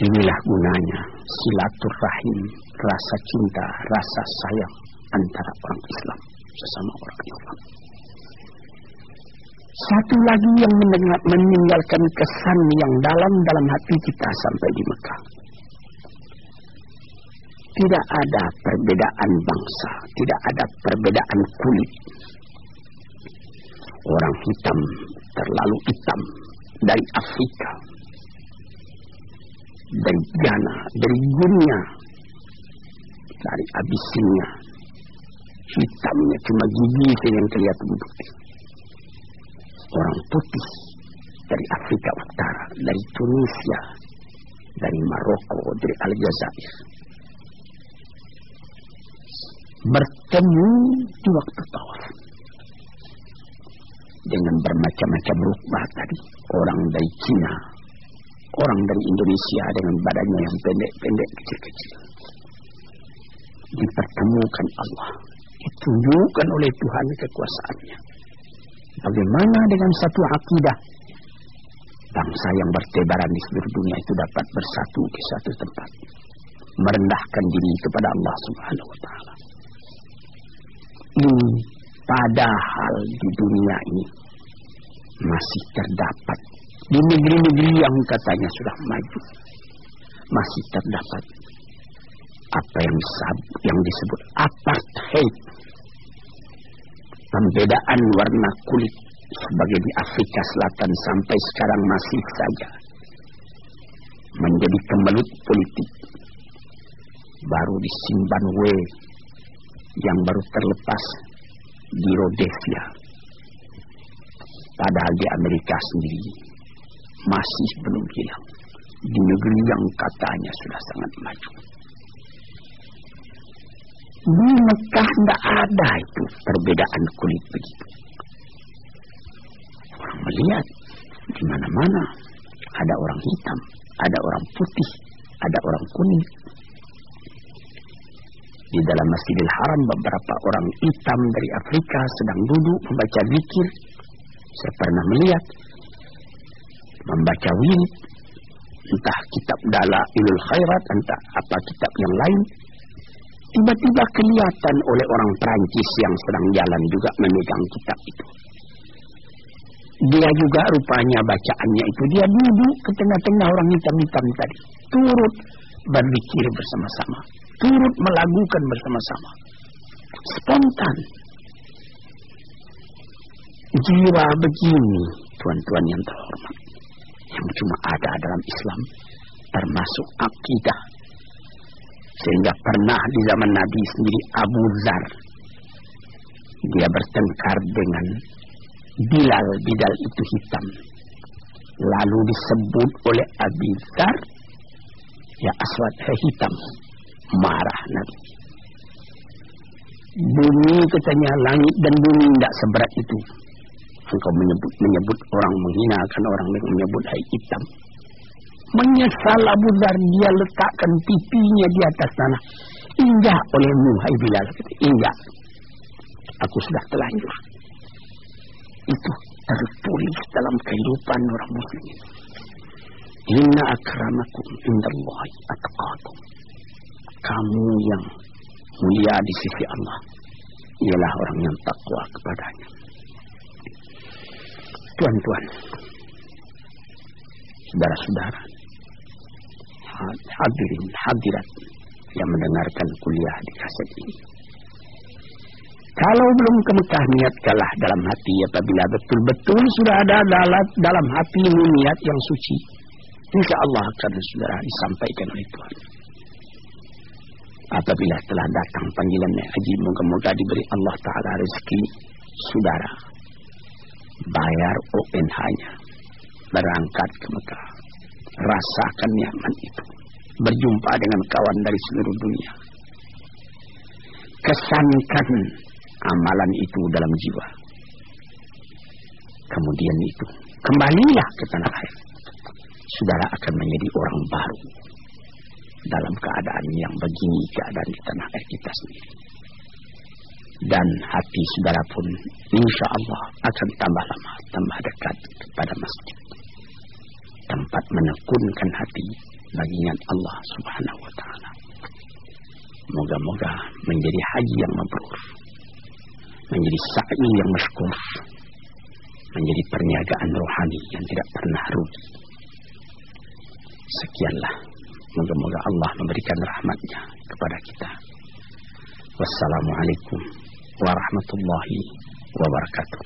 Inilah gunanya silaturahim, rasa cinta, rasa sayang antara orang Islam sesama orang Islam. Satu lagi yang meninggalkan kesan yang dalam dalam hati kita sampai di Mekah. Tidak ada perbedaan bangsa, tidak ada perbedaan kulit. Orang hitam terlalu hitam dari Afrika, dari Ghana, dari Guinea, dari Abyssinia. Hitamnya cuma gigi yang kelihatan putih. Orang putih dari Afrika Utara, dari Tunisia, dari Maroko, dari Aljazair. Bertemu di waktu tawaf dengan bermacam-macam rukbah tadi. Orang dari Cina, orang dari Indonesia dengan badannya yang pendek-pendek kecil-kecil. Dipertemukan Allah. Ditunjukkan oleh Tuhan kekuasaannya. Bagaimana dengan satu akidah bangsa yang bertebaran di seluruh dunia itu dapat bersatu di satu tempat. Merendahkan diri kepada Allah subhanahu wa ta'ala. Ini padahal di dunia ini masih terdapat di negeri-negeri yang katanya sudah maju masih terdapat apa yang yang disebut apartheid. Pembedaan warna kulit sebagai di Afrika Selatan sampai sekarang masih saja menjadi kemelut politik. Baru di Zimbabwe yang baru terlepas di Rhodesia. Padahal di Amerika sendiri masih belum hilang di negeri yang katanya sudah sangat maju. Di Mekah tidak ada itu perbedaan kulit begitu. Orang melihat di mana-mana ada orang hitam, ada orang putih, ada orang kuning. Di dalam Masjidil Haram beberapa orang hitam dari Afrika sedang duduk membaca zikir. Saya pernah melihat membaca wirid, entah kitab dala ilul khairat, entah apa kitab yang lain, tiba-tiba kelihatan oleh orang Perancis yang sedang jalan juga memegang kitab itu. Dia juga rupanya bacaannya itu, dia duduk ke tengah-tengah orang hitam-hitam tadi, turut berpikir bersama-sama, turut melakukan bersama-sama. Spontan. Jiwa begini, tuan-tuan yang terhormat yang cuma ada dalam Islam termasuk akidah. Sehingga pernah di zaman Nabi sendiri Abu Zar dia bertengkar dengan Bilal. Bilal itu hitam. Lalu disebut oleh Abi Zar ya aswad hitam. Marah Nabi. Bumi katanya langit dan bumi tidak seberat itu engkau menyebut menyebut orang menghinakan orang dengan menyebut hai hitam. Menyesal Abu Dhar dia letakkan pipinya di atas tanah. Injak olehmu hai Bilal. Injak. Aku sudah telanjur. Itu tertulis dalam kehidupan orang muslim. Inna akramakum indallahi atqakum. Kamu yang mulia di sisi Allah ialah orang yang takwa kepadanya. Tuan-tuan, saudara-saudara, hadirin, hadirat yang mendengarkan kuliah di kaset ini. Kalau belum ke Mekah niatkanlah dalam hati apabila betul-betul sudah ada dalam, hati niat yang suci. Insya Allah akan saudara disampaikan oleh Tuhan. Apabila telah datang panggilan haji, moga-moga diberi Allah Ta'ala rezeki saudara bayar UNH-nya, berangkat ke Mekah, rasakan nyaman itu, berjumpa dengan kawan dari seluruh dunia. Kesankan amalan itu dalam jiwa. Kemudian itu, kembalilah ke tanah air. Saudara akan menjadi orang baru dalam keadaan yang begini keadaan di tanah air kita sendiri dan hati saudara pun insya Allah akan tambah lama, tambah dekat kepada masjid. tempat menekunkan hati bagi ingat Allah Subhanahu wa taala. Moga-moga menjadi haji yang mabrur. Menjadi sa'i yang maskur. Menjadi perniagaan rohani yang tidak pernah rugi. Sekianlah. Moga-moga Allah memberikan rahmatnya kepada kita. Wassalamualaikum ورحمة الله وبركاته.